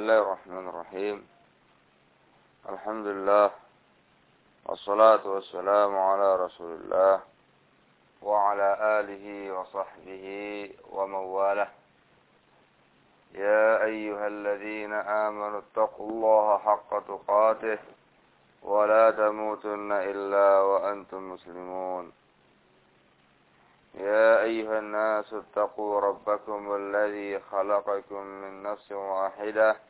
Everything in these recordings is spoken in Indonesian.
الله الرحمن الرحيم. الحمد لله والصلاة والسلام على رسول الله وعلى آله وصحبه ومن والاه يا أيها الذين آمنوا اتقوا الله حق تقاته ولا تموتن إلا وأنتم مسلمون. يا أيها الناس اتقوا ربكم الذي خلقكم من نفس واحدة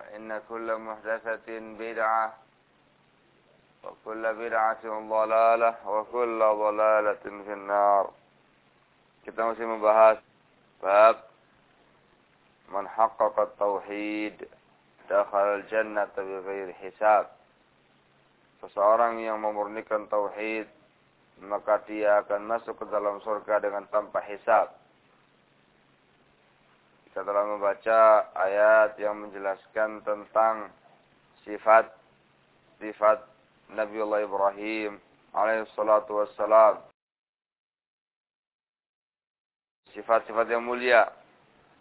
فإن كل محدثة بدعة وكل بدعة ضلالة وكل ضلالة في النار kita masih membahas bab man haqqaqa tauhid dakhala al-jannata bighairi hisab seseorang yang memurnikan tauhid maka dia akan masuk ke dalam surga dengan tanpa hisab kita telah membaca ayat yang menjelaskan tentang sifat sifat Nabiullah Ibrahim alaihi salatu wassalam. Sifat-sifat yang mulia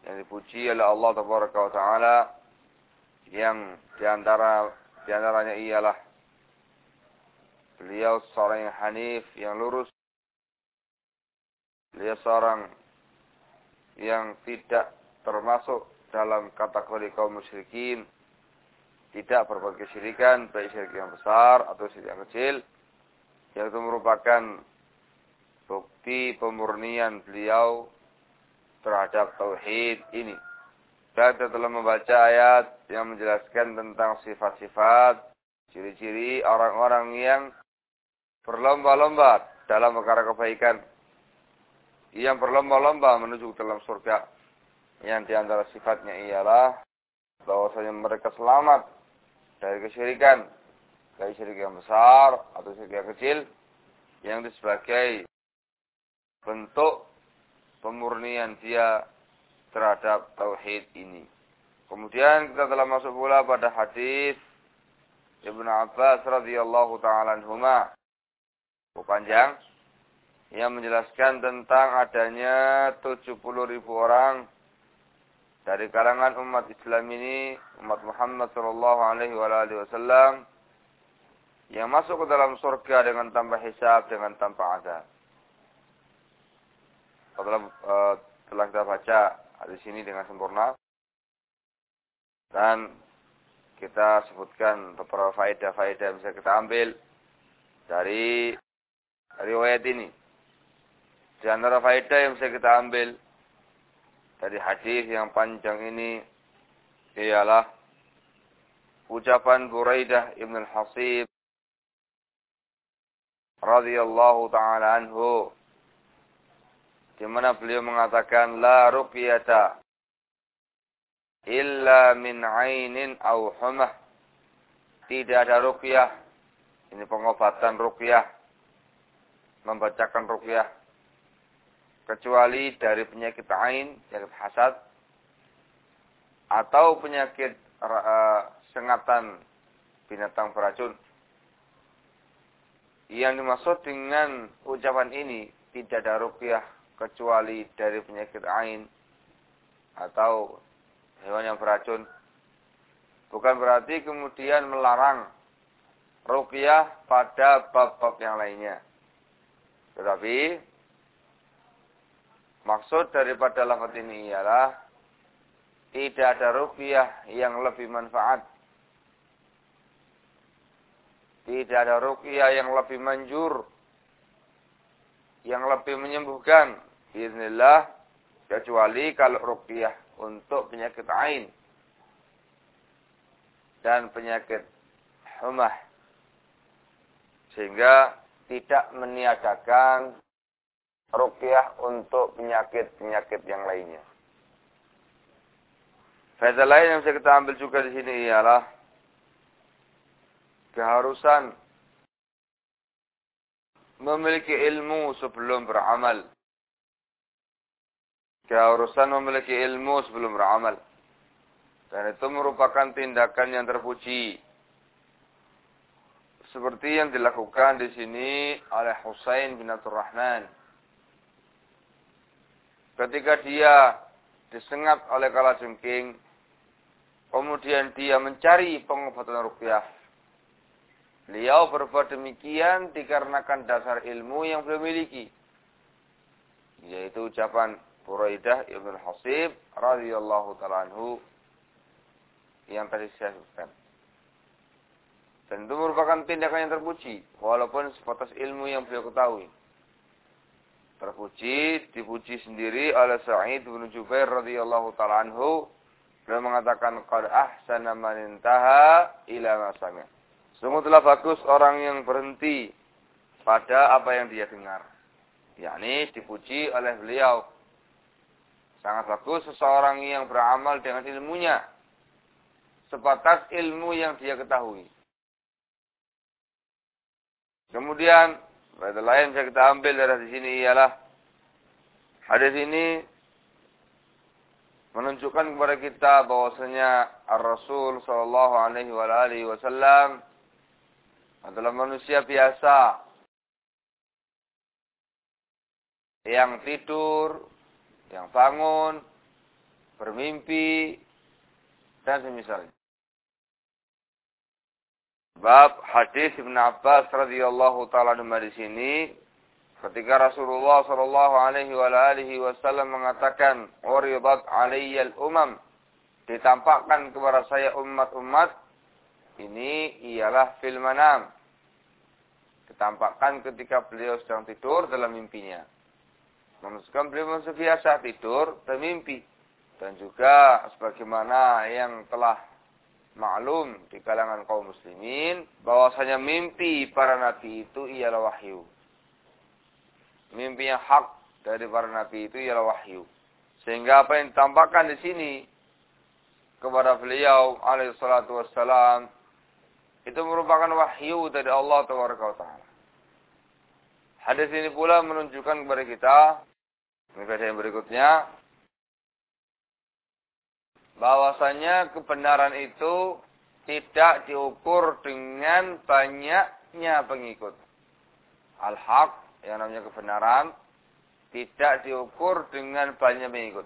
yang dipuji oleh Allah tabaraka wa taala yang di antara di antaranya ialah beliau seorang yang hanif, yang lurus. Beliau seorang yang tidak termasuk dalam kategori kaum musyrikin tidak berbuat kesyirikan baik syirik yang besar atau syirik yang kecil yang itu merupakan bukti pemurnian beliau terhadap tauhid ini. Kita telah membaca ayat yang menjelaskan tentang sifat-sifat, ciri-ciri orang-orang yang berlomba-lomba dalam perkara kebaikan. Yang berlomba-lomba menuju dalam surga yang di antara sifatnya ialah bahwasanya mereka selamat dari kesyirikan, dari syirik yang besar atau syirik yang kecil, yang sebagai bentuk pemurnian dia terhadap tauhid ini. Kemudian kita telah masuk pula pada hadis Ibnu Abbas radhiyallahu taala anhuma. Panjang yang menjelaskan tentang adanya 70 ribu orang dari kalangan umat Islam ini, umat Muhammad sallallahu alaihi wasallam yang masuk ke dalam surga dengan tanpa hisab, dengan tanpa azab. Setelah, uh, telah kita baca di sini dengan sempurna dan kita sebutkan beberapa faedah-faedah yang bisa kita ambil dari riwayat ini. Di antara faedah yang bisa kita ambil dari hadis yang panjang ini ialah ucapan Buraidah Ibn al-Hasib radhiyallahu taala anhu di mana beliau mengatakan la ruqyata illa min ainin aw humah. Tidak ada ruqyah. Ini pengobatan ruqyah. Membacakan ruqyah kecuali dari penyakit ain, penyakit hasad, atau penyakit uh, sengatan binatang beracun. Yang dimaksud dengan ucapan ini tidak ada rukyah kecuali dari penyakit ain atau hewan yang beracun. Bukan berarti kemudian melarang rukyah pada bab-bab yang lainnya. Tetapi Maksud daripada lafaz ini ialah tidak ada ruqyah yang lebih manfaat Tidak ada ruqyah yang lebih manjur. Yang lebih menyembuhkan. Bismillah. Kecuali kalau ruqyah untuk penyakit ain. Dan penyakit humah. Sehingga tidak meniadakan ruqyah untuk penyakit-penyakit yang lainnya. Faedah lain yang bisa kita ambil juga di sini ialah keharusan memiliki ilmu sebelum beramal. Keharusan memiliki ilmu sebelum beramal. Dan itu merupakan tindakan yang terpuji. Seperti yang dilakukan di sini oleh Husain bin Abdul Rahman. Ketika dia disengat oleh kalajengking, Kemudian dia mencari pengobatan rukyah. Beliau berbuat demikian dikarenakan dasar ilmu yang beliau miliki. Yaitu ucapan Buraidah Ibn Hasib radhiyallahu ta'ala anhu yang tadi saya sebutkan. Dan merupakan tindakan yang terpuji. Walaupun sebatas ilmu yang beliau ketahui. Terpuji, dipuji sendiri oleh Sa'id bin Jubair radhiyallahu ta'ala anhu Beliau mengatakan qad ahsana man intaha ila masami. Sungguh telah bagus orang yang berhenti pada apa yang dia dengar. yakni dipuji oleh beliau. Sangat bagus seseorang yang beramal dengan ilmunya. Sebatas ilmu yang dia ketahui. Kemudian, pada lain yang kita ambil dari sini ialah hadis ini menunjukkan kepada kita bahwasanya Ar-Rasul sallallahu alaihi wasallam adalah manusia biasa yang tidur, yang bangun, bermimpi dan semisalnya. Bab hadis Ibn Abbas radhiyallahu taala di sini Ketika Rasulullah Shallallahu Alaihi Wasallam mengatakan, "Uridat alayyal umam," ditampakkan kepada saya umat-umat, ini ialah fil manam. Ditampakkan ketika beliau sedang tidur dalam mimpinya. Menunjukkan beliau masih biasa tidur dan mimpi. Dan juga sebagaimana yang telah maklum di kalangan kaum muslimin bahwasanya mimpi para nabi itu ialah wahyu mimpi yang hak dari para nabi itu ialah wahyu. Sehingga apa yang ditampakkan di sini kepada beliau alaihi salatu wassalam itu merupakan wahyu dari Allah taala. Hadis ini pula menunjukkan kepada kita Maka yang berikutnya bahwasanya kebenaran itu tidak diukur dengan banyaknya pengikut. Al-haq yang namanya kebenaran tidak diukur dengan banyak pengikut.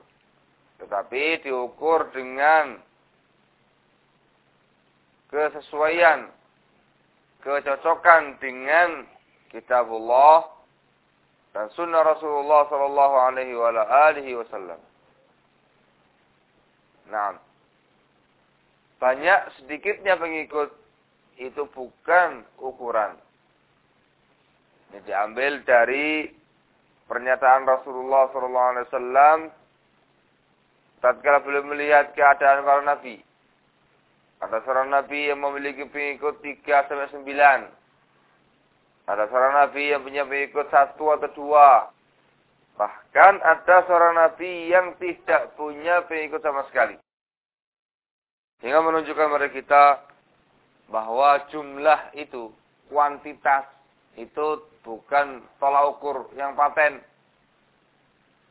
Tetapi diukur dengan kesesuaian, kecocokan dengan kitabullah dan sunnah Rasulullah sallallahu alaihi wasallam. Nah, banyak sedikitnya pengikut itu bukan ukuran. Ini diambil dari pernyataan Rasulullah SAW tatkala beliau melihat keadaan para nabi. Ada seorang nabi yang memiliki pengikut 3 sampai 9. Ada seorang nabi yang punya pengikut satu atau dua. Bahkan ada seorang nabi yang tidak punya pengikut sama sekali. Sehingga menunjukkan kepada kita bahwa jumlah itu, kuantitas itu bukan tolak ukur yang paten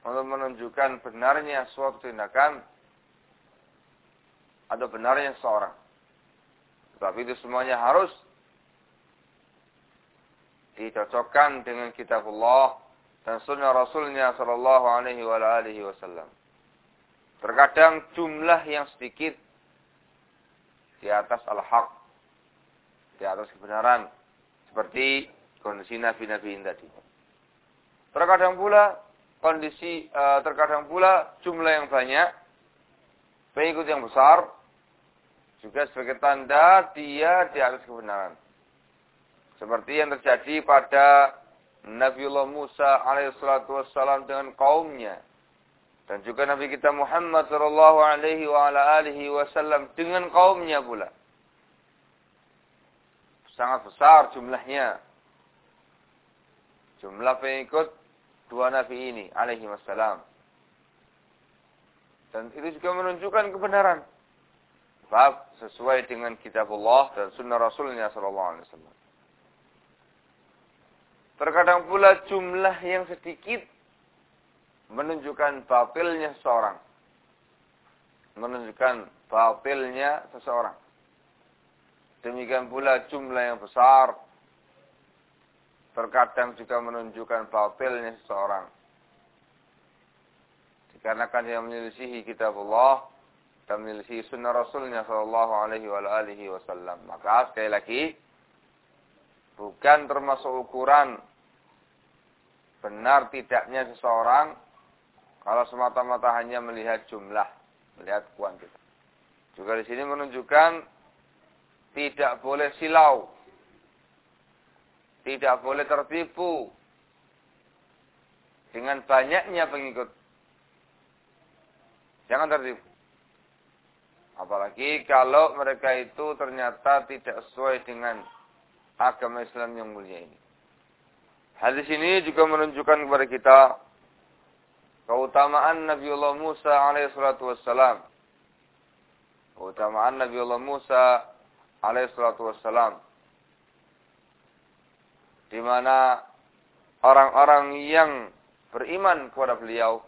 untuk menunjukkan benarnya suatu tindakan atau benarnya seorang. Tetapi itu semuanya harus dicocokkan dengan kitab Allah dan sunnah Rasulnya Sallallahu Alaihi Wasallam. Terkadang jumlah yang sedikit di atas al-haq, di atas kebenaran, seperti kondisi nabi-nabi tadi. Terkadang pula kondisi uh, terkadang pula jumlah yang banyak pengikut yang besar juga sebagai tanda dia di atas kebenaran. Seperti yang terjadi pada Nabiullah Musa alaihissalatu wassalam dengan kaumnya. Dan juga Nabi kita Muhammad sallallahu alaihi wa ala alihi wasallam dengan kaumnya pula. Sangat besar jumlahnya. Jumlah pengikut dua nabi ini alaihi wassalam. Dan itu juga menunjukkan kebenaran. Sebab sesuai dengan kitab Allah dan sunnah Rasulnya sallallahu alaihi wasallam. Terkadang pula jumlah yang sedikit menunjukkan batilnya seseorang. Menunjukkan batilnya seseorang. Demikian pula jumlah yang besar terkadang juga menunjukkan batilnya seseorang. Dikarenakan yang menyelisihi kitab Allah dan menyelisihi sunnah Rasulnya Sallallahu Alaihi Wasallam. Maka sekali lagi bukan termasuk ukuran benar tidaknya seseorang kalau semata-mata hanya melihat jumlah, melihat kuantitas. Juga di sini menunjukkan tidak boleh silau, tidak boleh tertipu dengan banyaknya pengikut. Jangan tertipu. Apalagi kalau mereka itu ternyata tidak sesuai dengan agama Islam yang mulia ini. Hadis ini juga menunjukkan kepada kita keutamaan Nabiullah Musa alaihissalatu wassalam. Keutamaan Nabiullah Musa alaihissalatu wassalam. Di mana orang-orang yang beriman kepada beliau,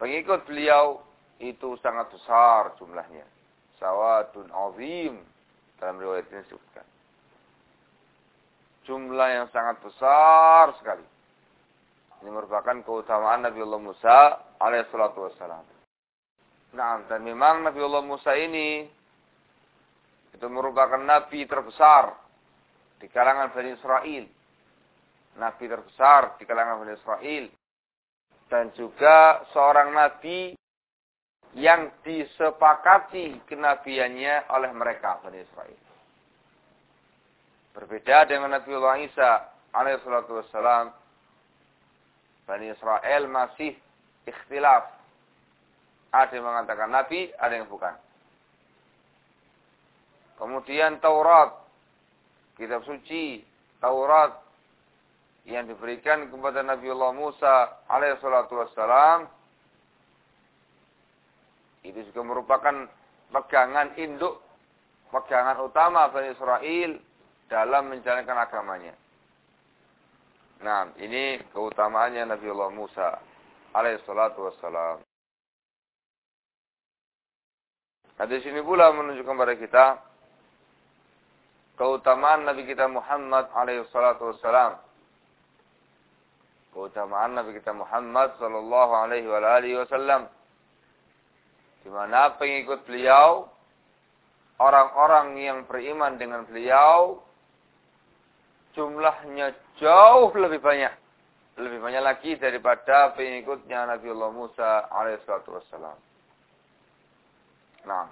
pengikut beliau itu sangat besar jumlahnya. Sawadun azim dalam riwayat ini disebutkan jumlah yang sangat besar sekali. Ini merupakan keutamaan Nabi Allah Musa alaihissalatu wassalam. Nah, dan memang Nabi Allah Musa ini itu merupakan nabi terbesar di kalangan Bani Israel. Nabi terbesar di kalangan Bani Israel. Dan juga seorang nabi yang disepakati kenabiannya oleh mereka Bani Israel. Berbeda dengan Nabi Allah Isa alaihissalatu wassalam. Bani Israel masih ikhtilaf. Ada yang mengatakan Nabi, ada yang bukan. Kemudian Taurat. Kitab suci. Taurat. Yang diberikan kepada Nabi Allah Musa alaihissalatu wassalam. Itu juga merupakan pegangan induk. Pegangan utama Bani Israel dalam menjalankan agamanya. Nah, ini keutamaannya Nabi Allah Musa alaihissalatu wassalam. Nah, di sini pula menunjukkan kepada kita keutamaan Nabi kita Muhammad alaihissalatu wassalam. Keutamaan Nabi kita Muhammad sallallahu alaihi wa alihi wasallam. Di mana pengikut beliau orang-orang yang beriman dengan beliau jumlahnya jauh lebih banyak. Lebih banyak lagi daripada pengikutnya Nabi Allah Musa alaihissalatu wassalam. Nah,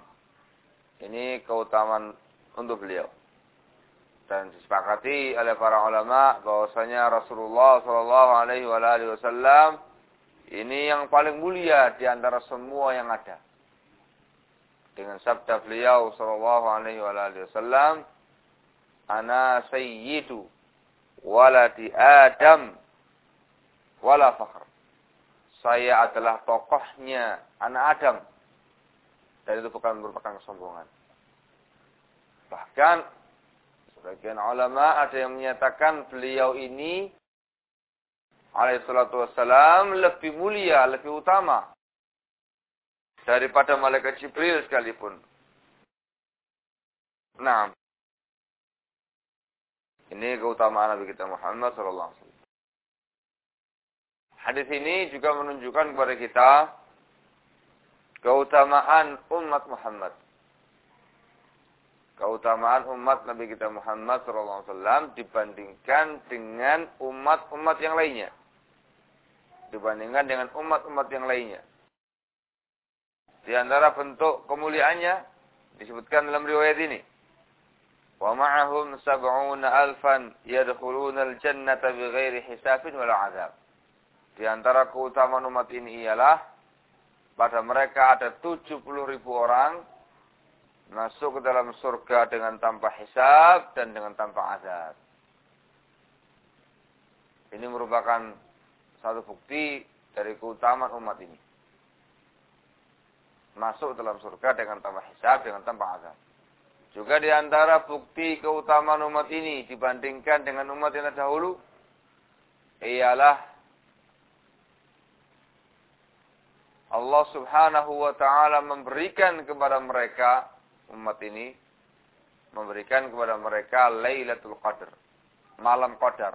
ini keutamaan untuk beliau. Dan disepakati oleh para ulama bahwasanya Rasulullah Shallallahu Alaihi Wasallam ini yang paling mulia di antara semua yang ada. Dengan sabda beliau Shallallahu Alaihi Wasallam, ana sayyidu waladi Adam wala fakhr. Saya adalah tokohnya anak Adam. Dan itu bukan merupakan kesombongan. Bahkan sebagian ulama ada yang menyatakan beliau ini alaihissalatu wassalam lebih mulia, lebih utama daripada malaikat Jibril sekalipun. Nah, ini keutamaan Nabi kita Muhammad wasallam. Hadis ini juga menunjukkan kepada kita keutamaan umat Muhammad. Keutamaan umat Nabi kita Muhammad wasallam dibandingkan dengan umat-umat yang lainnya. Dibandingkan dengan umat-umat yang lainnya. Di antara bentuk kemuliaannya disebutkan dalam riwayat ini Ma'ahum sab'una alfan yadkhuluna al-jannata bighairi hisabin wala 'adzab. Di antara keutamaan umat ini ialah pada mereka ada 70 ribu orang masuk ke dalam surga dengan tanpa hisab dan dengan tanpa azab. Ini merupakan satu bukti dari keutamaan umat ini. Masuk dalam surga dengan tanpa hisab, dengan tanpa azab. Juga di antara bukti keutamaan umat ini dibandingkan dengan umat yang terdahulu ialah Allah subhanahu wa ta'ala memberikan kepada mereka, umat ini, memberikan kepada mereka Lailatul Qadar. Malam Qadar.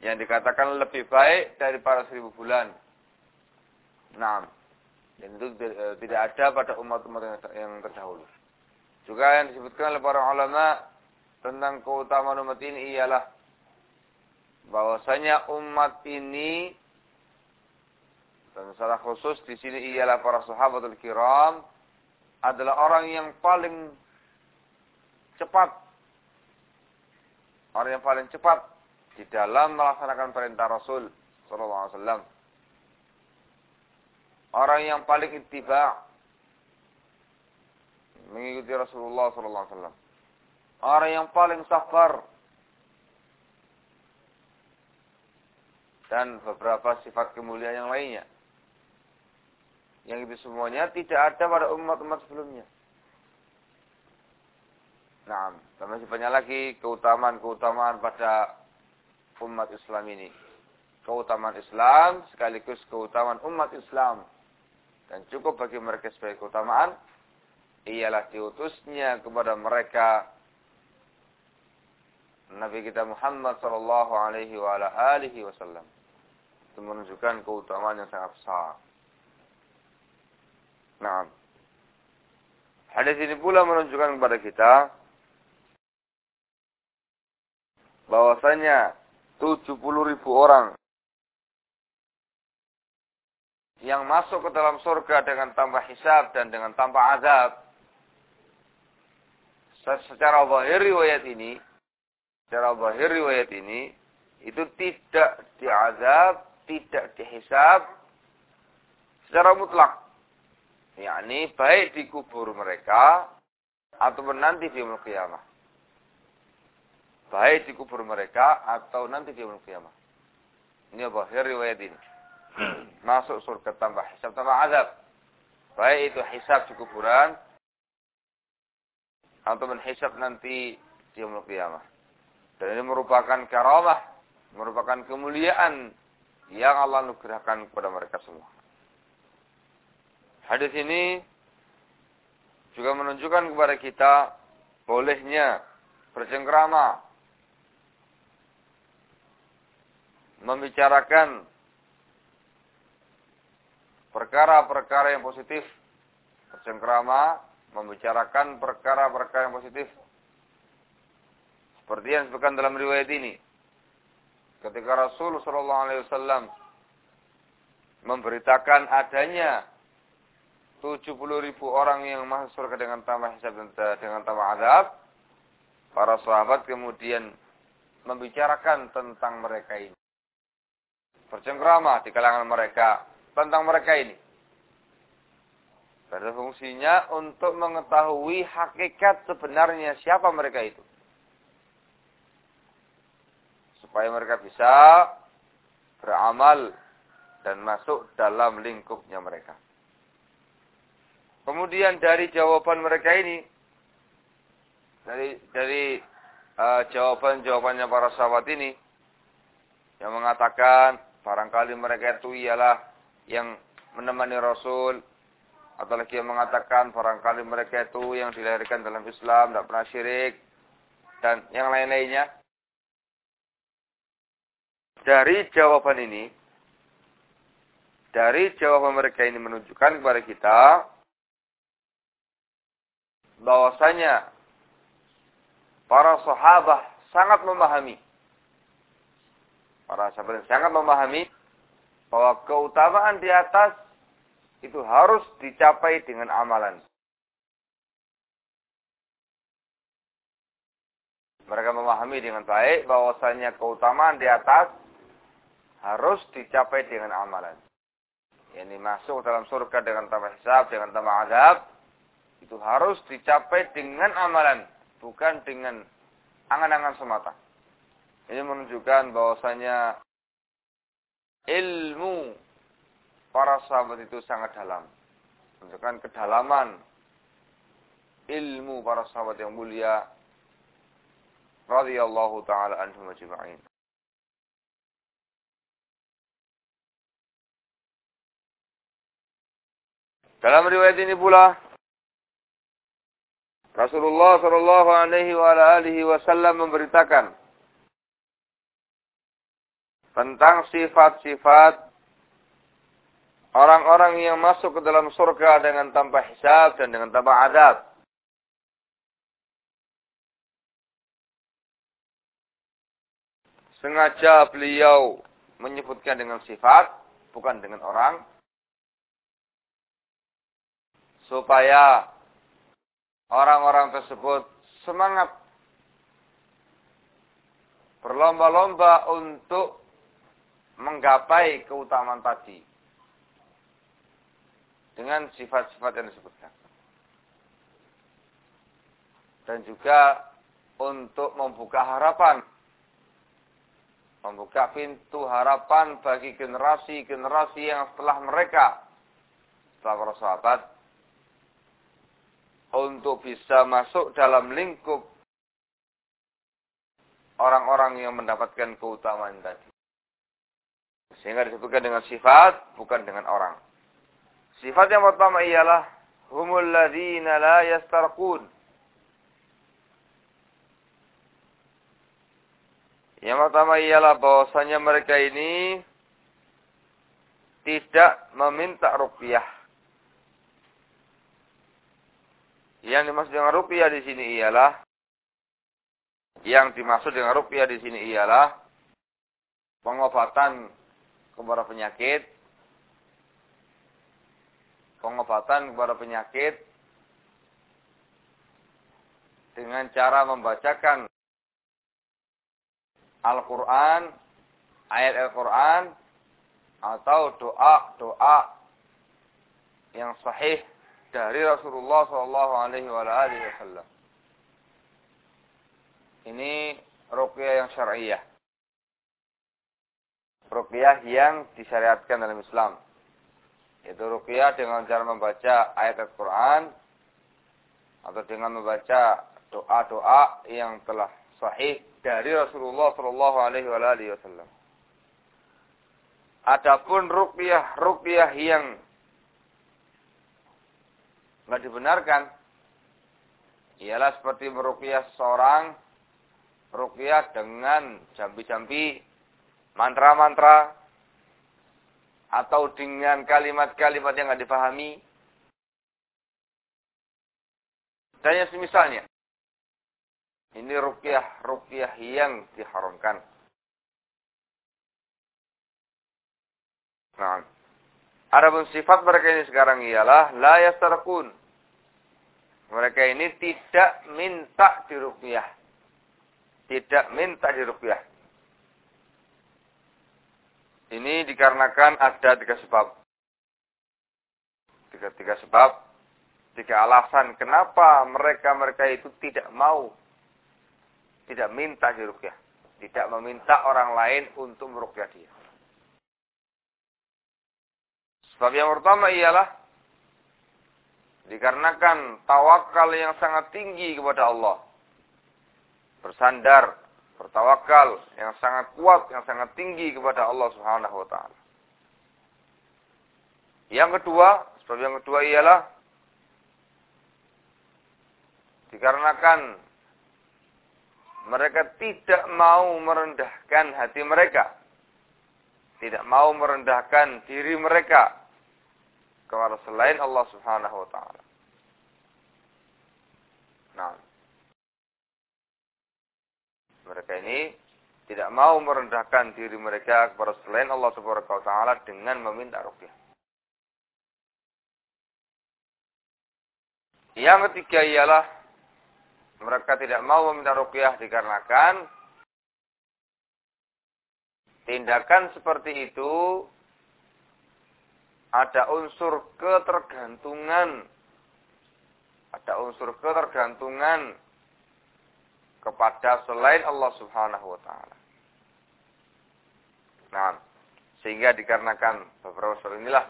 Yang dikatakan lebih baik daripada seribu bulan. Nah, dan itu e, tidak ada pada umat-umat yang terdahulu. Juga yang disebutkan oleh para ulama tentang keutamaan umat ini ialah bahwasanya umat ini dan secara khusus di sini ialah para sahabatul kiram adalah orang yang paling cepat. Orang yang paling cepat di dalam melaksanakan perintah Rasul sallallahu alaihi wasallam. Orang yang paling ittiba mengikuti Rasulullah sallallahu alaihi wasallam. Orang yang paling sabar dan beberapa sifat kemuliaan yang lainnya. Yang itu semuanya tidak ada pada umat-umat sebelumnya. Nah, masih banyak lagi keutamaan-keutamaan pada umat Islam ini. Keutamaan Islam sekaligus keutamaan umat Islam. Dan cukup bagi mereka sebagai keutamaan ialah diutusnya kepada mereka Nabi kita Muhammad sallallahu alaihi wa alihi wasallam. Itu menunjukkan keutamaan yang sangat besar. Nah, hadis ini pula menunjukkan kepada kita bahwasanya 70 ribu orang yang masuk ke dalam surga dengan tanpa hisab dan dengan tanpa azab. Secara zahir riwayat ini, secara zahir riwayat ini, itu tidak diazab, tidak dihisab secara mutlak yakni baik di kubur mereka ataupun nanti di yaumul qiyamah. Baik di kubur mereka atau nanti di yaumul qiyamah. Ini apa? riwayat ini. Masuk surga tanpa hisab tanpa azab. Baik itu hisab di kuburan ataupun hisab nanti di yaumul qiyamah. Dan ini merupakan karamah, merupakan kemuliaan yang Allah nugerahkan kepada mereka semua. Hadis ini juga menunjukkan kepada kita bolehnya bercengkrama membicarakan perkara-perkara yang positif bercengkrama membicarakan perkara-perkara yang positif seperti yang disebutkan dalam riwayat ini ketika Rasul sallallahu alaihi wasallam memberitakan adanya 70 ribu orang yang masuk surga dengan tambah hisab dan dengan tambah azab. Para sahabat kemudian membicarakan tentang mereka ini. Bercengkrama di kalangan mereka tentang mereka ini. Pada fungsinya untuk mengetahui hakikat sebenarnya siapa mereka itu. Supaya mereka bisa beramal dan masuk dalam lingkupnya mereka. Kemudian dari jawaban mereka ini, dari dari uh, jawaban-jawabannya para sahabat ini, yang mengatakan barangkali mereka itu ialah yang menemani Rasul, atau lagi yang mengatakan barangkali mereka itu yang dilahirkan dalam Islam, tidak pernah syirik, dan yang lain-lainnya. Dari jawaban ini, dari jawaban mereka ini menunjukkan kepada kita bahwasanya para sahabat sangat memahami para sahabat sangat memahami bahwa keutamaan di atas itu harus dicapai dengan amalan. Mereka memahami dengan baik bahwasanya keutamaan di atas harus dicapai dengan amalan. Yang masuk dalam surga dengan tambah hisab, dengan tambah azab, itu harus dicapai dengan amalan, bukan dengan angan-angan semata. Ini menunjukkan bahwasanya ilmu para sahabat itu sangat dalam. Menunjukkan kedalaman ilmu para sahabat yang mulia radhiyallahu taala anhum ajma'in. Dalam riwayat ini pula Rasulullah Shallallahu Alaihi Wasallam memberitakan tentang sifat-sifat orang-orang yang masuk ke dalam surga dengan tanpa hisab dan dengan tanpa adab. Sengaja beliau menyebutkan dengan sifat, bukan dengan orang, supaya orang-orang tersebut semangat berlomba-lomba untuk menggapai keutamaan tadi dengan sifat-sifat yang disebutkan. Dan juga untuk membuka harapan. Membuka pintu harapan bagi generasi-generasi yang setelah mereka. Setelah para sahabat. Untuk bisa masuk dalam lingkup orang-orang yang mendapatkan keutamaan tadi. Sehingga disebutkan dengan sifat, bukan dengan orang. Sifat yang pertama ialah humul ladzina la yastarqun. Yang pertama ialah bahwasanya mereka ini tidak meminta rupiah. Yang dimaksud dengan rupiah di sini ialah yang dimaksud dengan rupiah di sini ialah pengobatan kepada penyakit, pengobatan kepada penyakit dengan cara membacakan Al-Quran, ayat Al-Quran, atau doa-doa yang sahih dari Rasulullah Shallallahu Alaihi Wasallam. Ini ruqyah yang syariah ruqyah yang disyariatkan dalam Islam. Yaitu ruqyah dengan cara membaca ayat Al-Quran atau dengan membaca doa-doa yang telah sahih dari Rasulullah Shallallahu Alaihi Wasallam. Adapun ruqyah ruqyah yang nggak dibenarkan ialah seperti meruqyah seorang ruqyah dengan jambi-jambi mantra-mantra atau dengan kalimat-kalimat yang nggak dipahami dan yang semisalnya ini rukyah rukyah yang diharamkan. Nah Adapun sifat mereka ini sekarang ialah la yastarqun. Mereka ini tidak minta dirukyah. Tidak minta dirukyah ini dikarenakan ada tiga sebab. Tiga, tiga sebab, tiga alasan kenapa mereka-mereka itu tidak mau, tidak minta dirukyah. Tidak meminta orang lain untuk merukyah dia. Sebab yang pertama ialah dikarenakan tawakal yang sangat tinggi kepada Allah. Bersandar bertawakal yang sangat kuat, yang sangat tinggi kepada Allah Subhanahu wa taala. Yang kedua, sebab yang kedua ialah dikarenakan mereka tidak mau merendahkan hati mereka. Tidak mau merendahkan diri mereka kepada selain Allah Subhanahu wa taala. Nah, mereka ini tidak mau merendahkan diri mereka kepada selain Allah Subhanahu wa taala dengan meminta rukyah. Yang ketiga ialah mereka tidak mau meminta ruqyah dikarenakan tindakan seperti itu ada unsur ketergantungan ada unsur ketergantungan kepada selain Allah Subhanahu wa taala. Nah, sehingga dikarenakan beberapa soal inilah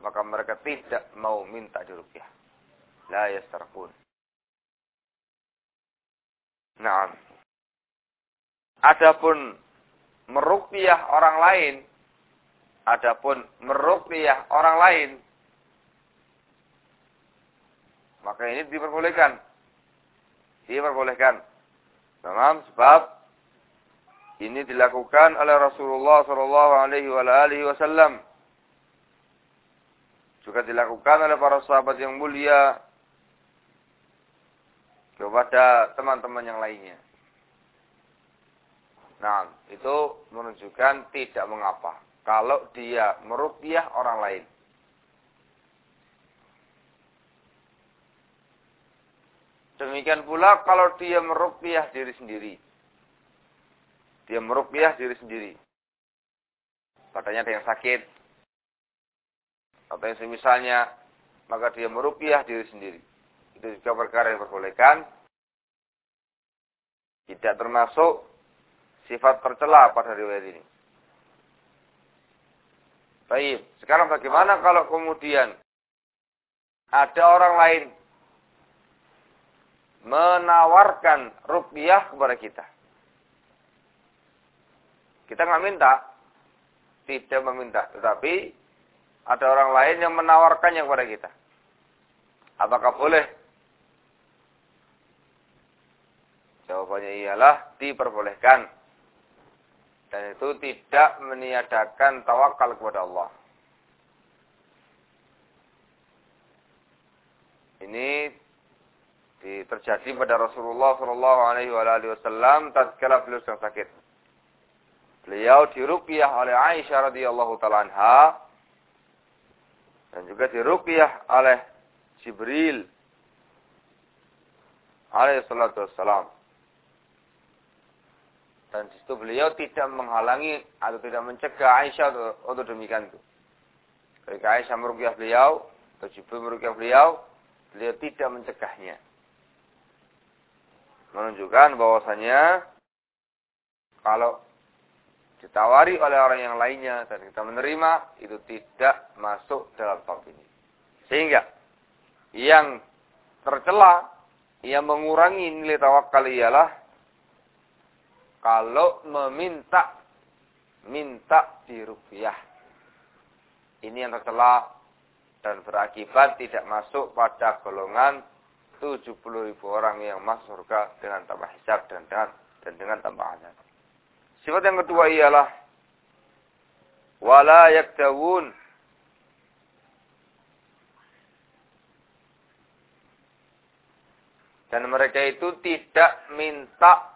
maka mereka tidak mau minta diruqyah. La yastarqun. Nah, adapun meruqyah orang lain, adapun meruqyah orang lain, maka ini diperbolehkan. Diperbolehkan. Memang sebab ini dilakukan oleh Rasulullah Shallallahu Alaihi Wasallam. Juga dilakukan oleh para sahabat yang mulia kepada teman-teman yang lainnya. Nah, itu menunjukkan tidak mengapa kalau dia merupiah orang lain. Demikian pula kalau dia merupiah diri sendiri. Dia merupiah diri sendiri. Katanya ada yang sakit. Atau yang semisalnya. Maka dia merupiah diri sendiri. Itu juga perkara yang diperbolehkan. Tidak termasuk sifat tercela pada riwayat ini. Baik, sekarang bagaimana kalau kemudian ada orang lain menawarkan rupiah kepada kita. Kita nggak minta, tidak meminta, tetapi ada orang lain yang menawarkannya kepada kita. Apakah boleh? Jawabannya ialah diperbolehkan. Dan itu tidak meniadakan tawakal kepada Allah. Ini terjadi pada Rasulullah Shallallahu Alaihi Wasallam tatkala beliau sedang sakit. Beliau dirupiah oleh Aisyah radhiyallahu taala dan juga dirupiah oleh Jibril alaihi wassalam. Dan di beliau tidak menghalangi atau tidak mencegah Aisyah untuk, demikian itu. Ketika Aisyah merupiah beliau, atau Jibril merupiah beliau, beliau tidak mencegahnya. Menunjukkan bahwasanya kalau ditawari oleh orang yang lainnya dan kita menerima, itu tidak masuk dalam bab ini. Sehingga yang tercela, yang mengurangi nilai tawakal ialah kalau meminta minta dirupiah. Ini yang tercela dan berakibat tidak masuk pada golongan 70 ribu orang yang masuk surga dengan tanpa hisab dan dengan dan dengan tanpa azab. Sifat yang kedua ialah wala yaktawun dan mereka itu tidak minta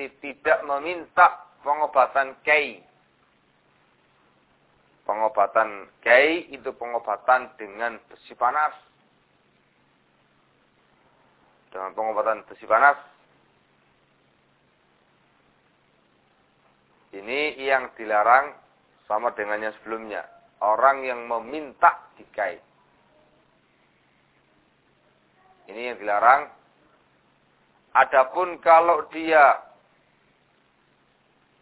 tidak meminta pengobatan kei. Pengobatan kei itu pengobatan dengan besi panas. Dengan pengobatan besi panas. Ini yang dilarang sama dengannya sebelumnya. Orang yang meminta dikai. Ini yang dilarang. Adapun kalau dia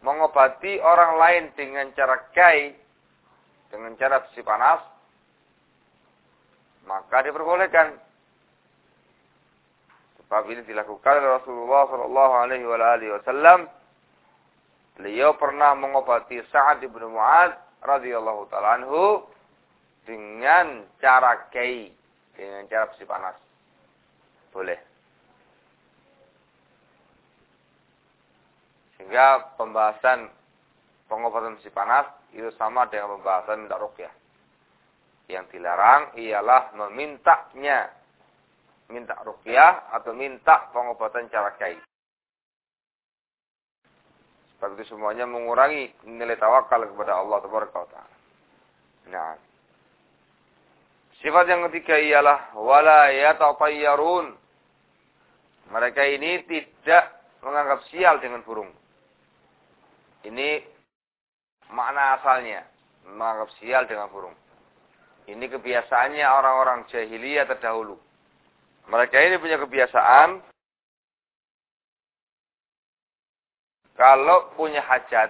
mengobati orang lain dengan cara kai, dengan cara besi panas, maka diperbolehkan. Sebab ini dilakukan oleh Rasulullah Shallallahu Alaihi Wasallam. Beliau pernah mengobati Sa'ad ibn Mu'ad radhiyallahu taala anhu dengan cara kai, dengan cara besi panas. Boleh. Sehingga pembahasan pengobatan besi panas itu sama dengan pembahasan minta rukyah. Yang dilarang ialah memintanya minta rukyah atau minta pengobatan cara kai. Sebab itu semuanya mengurangi nilai tawakal kepada Allah Taala. Nah. Sifat yang ketiga ialah wala yatatayyarun Mereka ini tidak menganggap sial dengan burung. Ini makna asalnya. Menganggap sial dengan burung. Ini kebiasaannya orang-orang jahiliyah terdahulu. Mereka ini punya kebiasaan. Kalau punya hajat.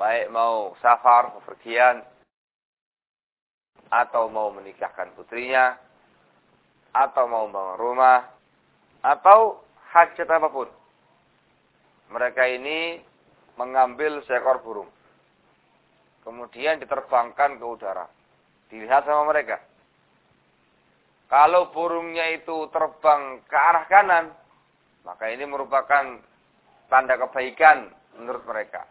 Baik mau safar, bepergian. Atau mau menikahkan putrinya. Atau mau bangun rumah. Atau hajat apa pun. Mereka ini mengambil seekor burung. Kemudian diterbangkan ke udara Dilihat sama mereka. Kalau burungnya itu terbang ke arah kanan, maka ini merupakan tanda kebaikan menurut mereka.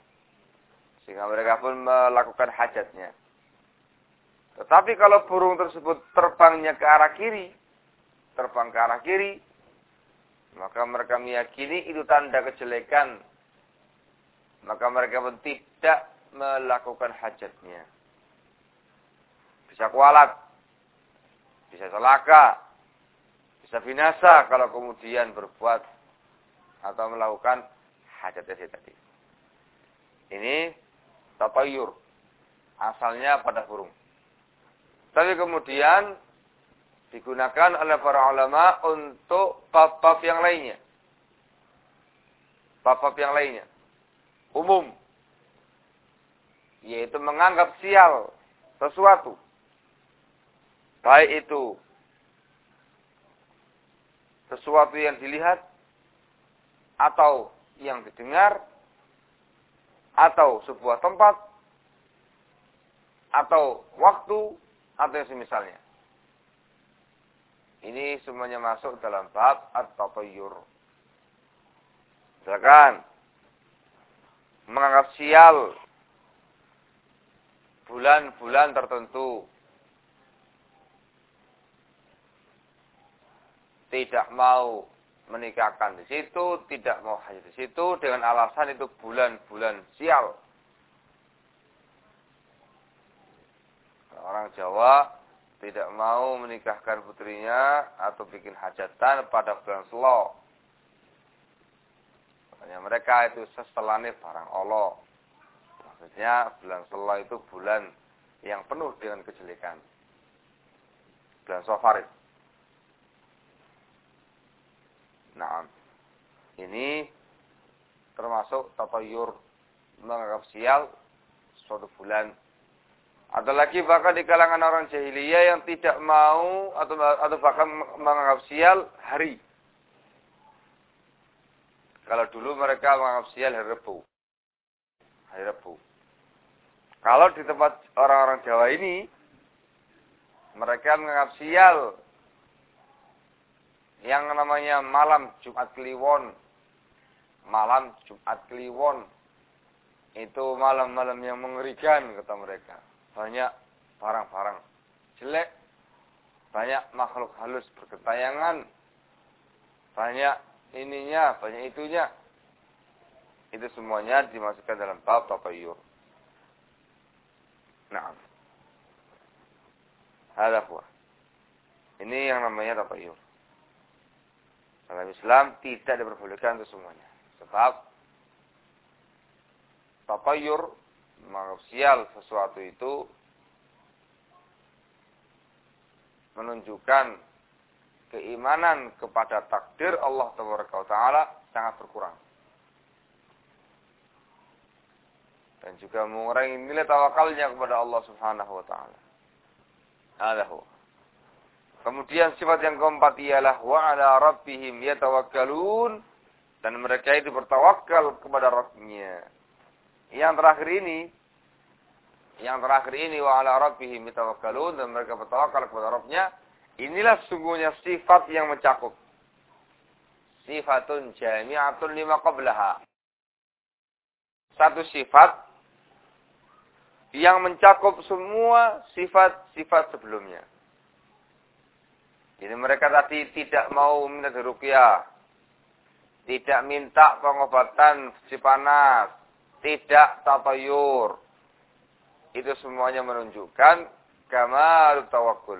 Sehingga mereka pun melakukan hajatnya. Tetapi kalau burung tersebut terbangnya ke arah kiri, terbang ke arah kiri, maka mereka meyakini itu tanda kejelekan. Maka mereka pun tidak melakukan hajatnya bisa kualat, bisa celaka, bisa binasa kalau kemudian berbuat atau melakukan hajat tadi. Ini tatayur. Asalnya pada burung. Tapi kemudian digunakan oleh para ulama untuk bab-bab yang lainnya. Bab-bab yang lainnya. Umum. Yaitu menganggap sial sesuatu Baik itu sesuatu yang dilihat atau yang didengar atau sebuah tempat atau waktu atau yang semisalnya. Ini semuanya masuk dalam bab at-tatayyur. Misalkan menganggap sial bulan-bulan tertentu tidak mau menikahkan di situ, tidak mau haji di situ dengan alasan itu bulan-bulan sial. Orang Jawa tidak mau menikahkan putrinya atau bikin hajatan pada bulan selo. Makanya mereka itu seselane barang Allah. Maksudnya bulan selo itu bulan yang penuh dengan kejelekan. Bulan Safar Nah, ini termasuk tatayur menganggap sial suatu bulan. Ada lagi bahkan di kalangan orang jahiliyah yang tidak mau atau atau bahkan menganggap sial hari. Kalau dulu mereka menganggap sial hari Rabu. Hari Rabu. Kalau di tempat orang-orang Jawa ini, mereka menganggap sial yang namanya malam Jumat Kliwon. Malam Jumat Kliwon. Itu malam-malam yang mengerikan kata mereka. Banyak barang-barang jelek. Banyak makhluk halus berketayangan. Banyak ininya, banyak itunya. Itu semuanya dimasukkan dalam bab tatayur. Nah. Hadafwa. Ini yang namanya tatayur. Dalam Islam tidak diperbolehkan untuk semuanya. Sebab tapayur sial sesuatu itu menunjukkan keimanan kepada takdir Allah Taala sangat berkurang. Dan juga mengurangi nilai tawakalnya kepada Allah Subhanahu wa taala. Kemudian sifat yang keempat ialah wa ala rabbihim yatawakkalun dan mereka itu bertawakal kepada Rabbnya. Yang terakhir ini yang terakhir ini wa ala rabbihim yatawakkalun dan mereka bertawakal kepada Rabbnya. Inilah sungguhnya sifat yang mencakup. Sifatun jami'atun lima qablaha. Satu sifat yang mencakup semua sifat-sifat sebelumnya. Jadi mereka tadi tidak mau minta dirukyah. Tidak minta pengobatan si panas. Tidak tapayur. Itu semuanya menunjukkan kamal tawakul.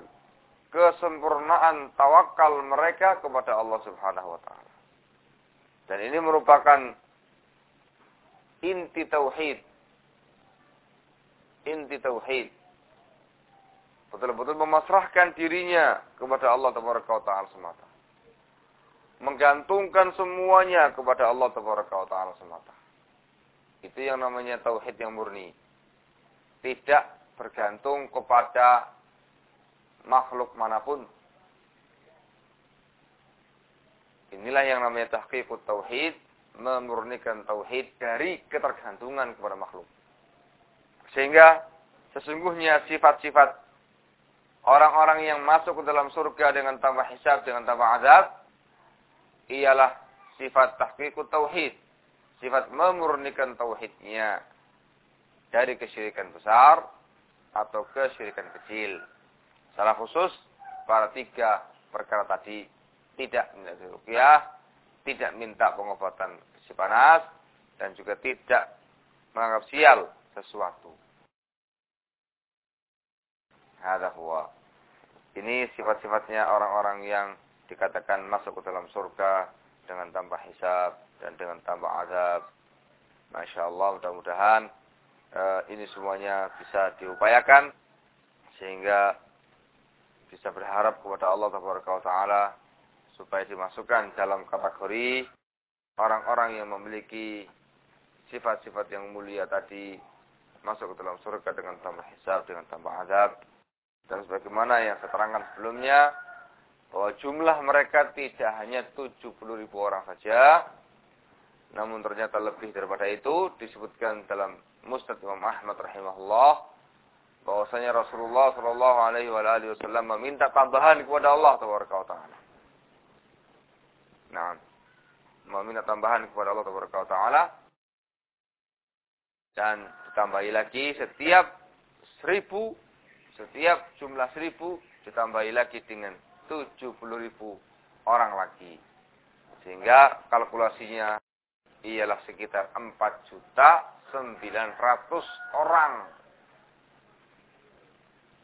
Kesempurnaan tawakal mereka kepada Allah subhanahu wa ta'ala. Dan ini merupakan inti tauhid. Inti tauhid. Betul-betul memasrahkan dirinya kepada Allah Taala semata. Menggantungkan semuanya kepada Allah Taala semata. Itu yang namanya tauhid yang murni. Tidak bergantung kepada makhluk mana pun. Inilah yang namanya tahqiqut tauhid, memurnikan tauhid dari ketergantungan kepada makhluk. Sehingga sesungguhnya sifat-sifat orang-orang yang masuk ke dalam surga dengan tanpa hisab, dengan tanpa azab, ialah sifat tahqiqut tauhid sifat memurnikan tauhidnya dari kesyirikan besar atau kesyirikan kecil. Salah khusus para tiga perkara tadi tidak minta rukyah, tidak minta pengobatan besi panas, dan juga tidak menganggap sial sesuatu. Hada huwa. Ini sifat-sifatnya orang-orang yang dikatakan masuk ke dalam surga dengan tanpa hisab, dan dengan tambah azab. Masya Allah mudah-mudahan uh, ini semuanya bisa diupayakan sehingga bisa berharap kepada Allah Taala supaya dimasukkan dalam kategori orang-orang yang memiliki sifat-sifat yang mulia tadi masuk ke dalam surga dengan tambah hisab, dengan tambah azab. Dan sebagaimana yang saya sebelumnya, bahwa jumlah mereka tidak hanya 70 ribu orang saja, namun ternyata lebih daripada itu disebutkan dalam Musnad Imam Ahmad rahimahullah bahwasanya Rasulullah Shallallahu alaihi wasallam meminta tambahan kepada Allah taala. Nah, meminta tambahan kepada Allah taala dan ditambahi lagi setiap seribu setiap jumlah seribu ditambahi lagi dengan tujuh puluh ribu orang lagi sehingga kalkulasinya ialah sekitar 4 juta 900 orang.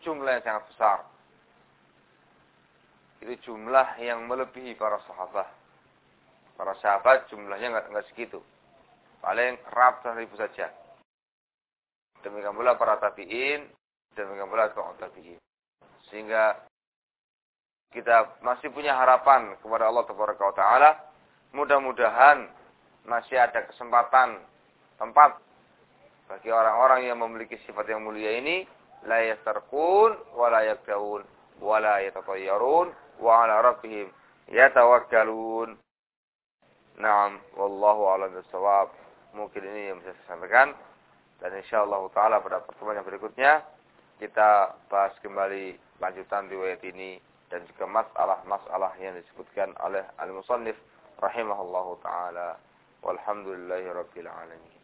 Jumlah yang sangat besar. Itu jumlah yang melebihi para sahabat. Para sahabat jumlahnya enggak, enggak segitu. Paling ratusan ribu saja. Demikian pula para tabi'in, demikian pula kaum tabi'in. Sehingga kita masih punya harapan kepada Allah Taala. Mudah-mudahan masih ada kesempatan tempat bagi orang-orang yang memiliki sifat yang mulia ini la yastarqun wa la yakdaun wa la yatatayyarun wa ala rabbihim yatawakkalun. Naam, wallahu a'lam bissawab. Mungkin ini yang bisa saya sampaikan dan insyaallah taala pada pertemuan yang berikutnya kita bahas kembali lanjutan riwayat ini dan juga masalah-masalah yang disebutkan oleh al-musannif rahimahullahu taala. Walhamdulillahi Rabbil Alamin.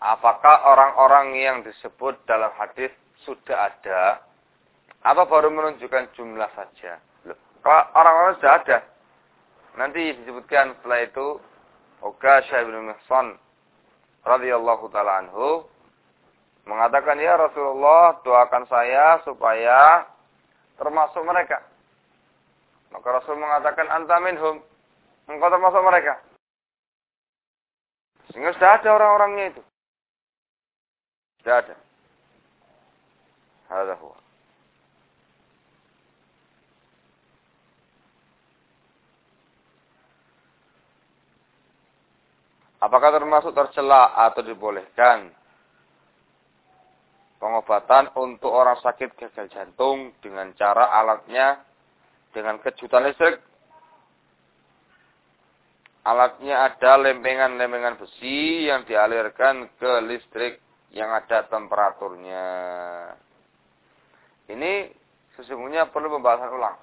Apakah orang-orang yang disebut dalam hadis sudah ada atau baru menunjukkan jumlah saja? Orang-orang sudah ada, Nanti disebutkan setelah itu Ukasha bin Mihsan radhiyallahu taala anhu mengatakan ya Rasulullah doakan saya supaya termasuk mereka. Maka Rasul mengatakan anta minhum. Engkau termasuk mereka. Sehingga sudah ada orang-orangnya itu. Sudah ada. Huwa. Apakah termasuk tercela atau dibolehkan pengobatan untuk orang sakit gagal jantung dengan cara alatnya dengan kejutan listrik? Alatnya ada lempengan-lempengan besi yang dialirkan ke listrik yang ada temperaturnya. Ini sesungguhnya perlu pembahasan ulang.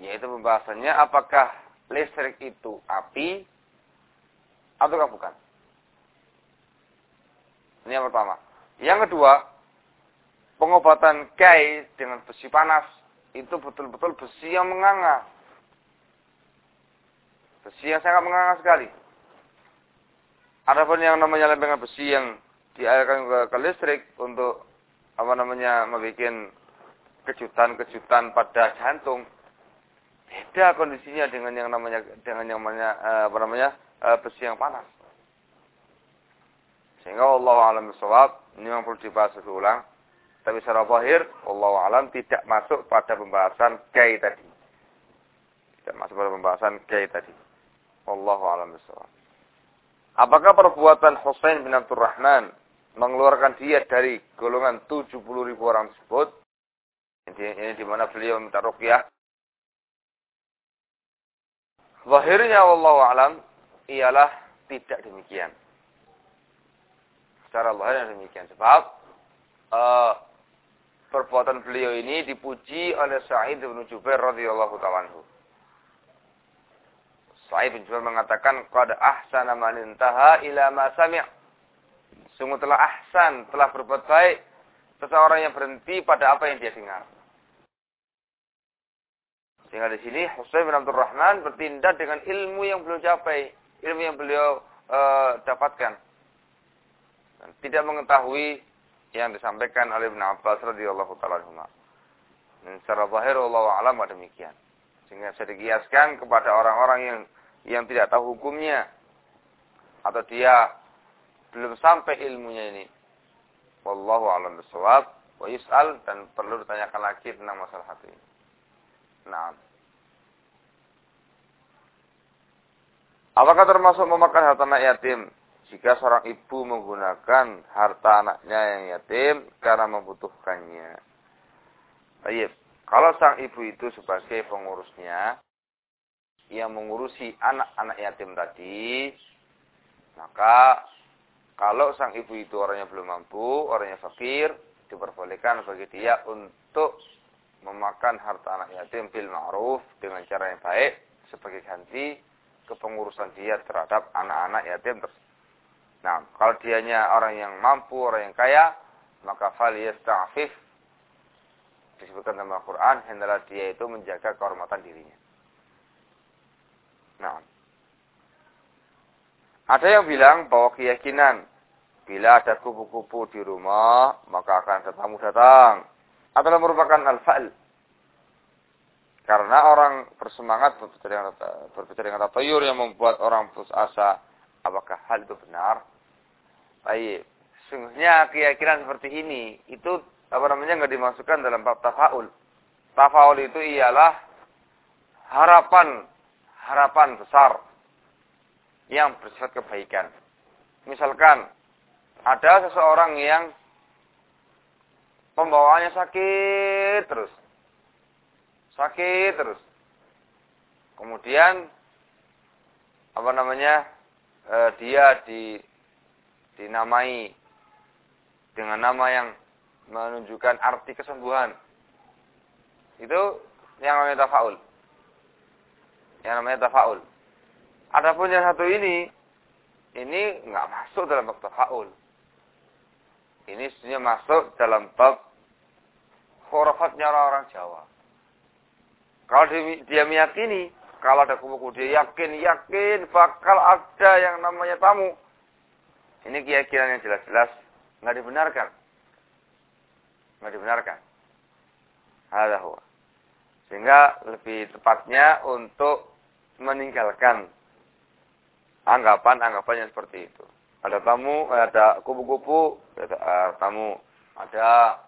Yaitu pembahasannya apakah listrik itu api ataukah bukan? Ini yang pertama. Yang kedua, pengobatan kai dengan besi panas itu betul-betul besi yang menganga. Besi yang sangat menganga sekali. Adapun yang namanya lempengan besi yang dialirkan ke, ke listrik untuk apa namanya membuat kejutan-kejutan pada jantung beda kondisinya dengan yang namanya dengan yang namanya eh, apa namanya eh, besi yang panas. Sehingga Allah alam bisawab ini yang perlu dibahas ulang. Tapi secara zahir Allah alam tidak masuk pada pembahasan kai tadi. Tidak masuk pada pembahasan kai tadi. Allah alam bisawab. Apakah perbuatan Husain bin Abdul Rahman mengeluarkan dia dari golongan 70 ribu orang tersebut? Ini, di mana beliau minta rukyah Zahirnya Allah alam ialah tidak demikian. Secara zahirnya demikian. Sebab uh, perbuatan beliau ini dipuji oleh Sa'id bin Jubair radhiyallahu ta'ala Sa'id bin Jubair mengatakan qad ahsana man intaha ila ma sami'. Sungguh telah ahsan, telah berbuat baik seseorang yang berhenti pada apa yang dia dengar. Sehingga di sini Husain bin Abdul Rahman bertindak dengan ilmu yang beliau capai, ilmu yang beliau uh, dapatkan. Dan tidak mengetahui yang disampaikan oleh Ibn Abbas radhiyallahu taala Dan secara zahir Allah alam demikian. Sehingga bisa dikiaskan kepada orang-orang yang yang tidak tahu hukumnya atau dia belum sampai ilmunya ini. Wallahu a'lam bishawab wa yus'al dan perlu ditanyakan lagi tentang masalah hati ini. Nah. Apakah termasuk memakan harta anak yatim? Jika seorang ibu menggunakan harta anaknya yang yatim karena membutuhkannya. Baik. Kalau sang ibu itu sebagai pengurusnya, yang mengurusi anak-anak yatim tadi, maka kalau sang ibu itu orangnya belum mampu, orangnya fakir, diperbolehkan bagi dia untuk memakan harta anak yatim bil ma'ruf dengan cara yang baik sebagai ganti kepengurusan dia terhadap anak-anak yatim tersebut. Nah, kalau dianya orang yang mampu, orang yang kaya, maka fal yasta'fif disebutkan dalam Al-Qur'an hendaklah dia itu menjaga kehormatan dirinya. Nah, ada yang bilang bahwa keyakinan bila ada kupu-kupu di rumah, maka akan ada datang adalah merupakan al-fa'l. Karena orang bersemangat berbicara dengan, berbicara tatayur yang membuat orang putus asa. Apakah hal itu benar? Baik. Sungguhnya keyakinan seperti ini, itu apa namanya nggak dimasukkan dalam bab tafaul. Tafaul itu ialah harapan, harapan besar yang bersifat kebaikan. Misalkan ada seseorang yang pembawaannya sakit terus. Sakit terus. Kemudian apa namanya? E, dia di dinamai dengan nama yang menunjukkan arti kesembuhan. Itu yang namanya tafaul. Yang namanya tafaul. Adapun yang satu ini, ini nggak masuk dalam bab tafaul. Ini sebenarnya masuk dalam bab khurafatnya orang-orang Jawa. Kalau dia meyakini, kalau ada kubu dia yakin, yakin bakal ada yang namanya tamu. Ini keyakinan yang jelas-jelas nggak dibenarkan. Nggak dibenarkan. Ada Sehingga lebih tepatnya untuk meninggalkan anggapan-anggapan yang seperti itu. Ada tamu, ada kupu-kupu, ada uh, tamu, ada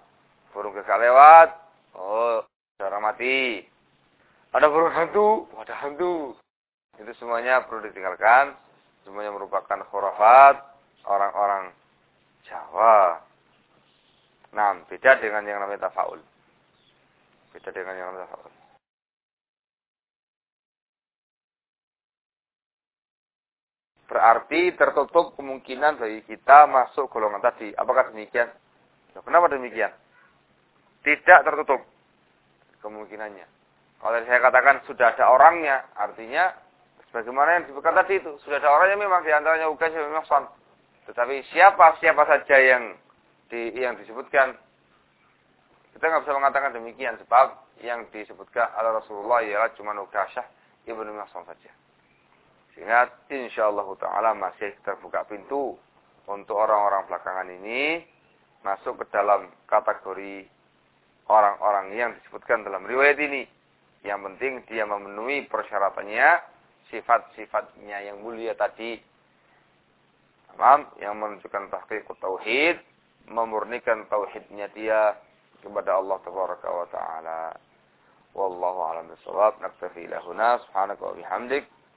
burung gagak lewat, oh, cara mati. Ada burung hantu, oh, ada hantu. Itu semuanya perlu ditinggalkan. Semuanya merupakan khurafat orang-orang Jawa. Nah, beda dengan yang namanya tafaul. Beda dengan yang namanya tafaul. Berarti tertutup kemungkinan bagi kita masuk golongan tadi. Apakah demikian? Kenapa demikian? Tidak tertutup kemungkinannya. Kalau saya katakan sudah ada orangnya, artinya sebagaimana yang disebutkan tadi itu, sudah ada orangnya memang di antaranya Uqaisy bin Mahsan. Tetapi siapa siapa saja yang di, yang disebutkan kita nggak bisa mengatakan demikian sebab yang disebutkan oleh Rasulullah ialah cuma Uqasyah ibnu Mahsan saja. Sehingga insyaallah taala masih terbuka pintu untuk orang-orang belakangan ini masuk ke dalam kategori orang-orang yang disebutkan dalam riwayat ini. Yang penting dia memenuhi persyaratannya, sifat-sifatnya yang mulia tadi. Imam yang menunjukkan tahqiq tauhid, memurnikan tauhidnya dia kepada Allah tabaraka wa taala. Wallahu a'lam bishawab. Naktafi lahuna subhanaka wa bihamdik